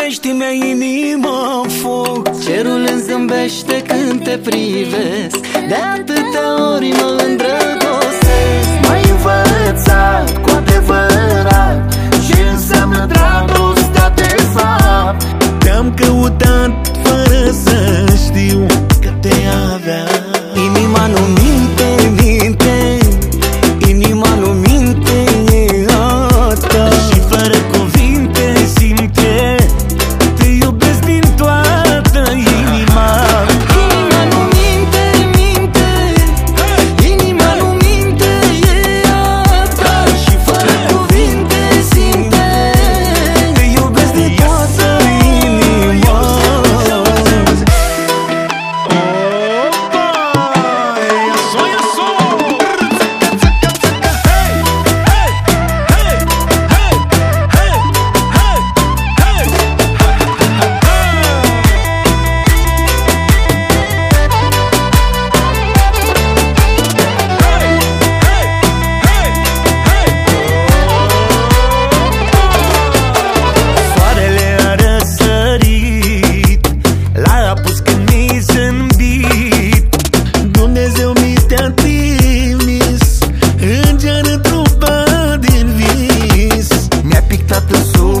zâmbești-mi inima foc. Cerul îmi zâmbește când te privesc. De atâtea ori mă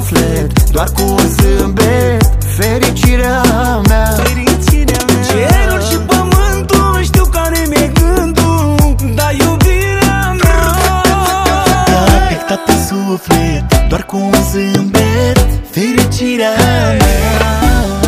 suflet Doar cu un zâmbet. Fericirea mea. Fericirea mea. Cerul și pământul Știu care mi-e gândul Dar iubirea mea. Te-a afectat pe suflet Doar cu un zâmbet. Fericirea mea.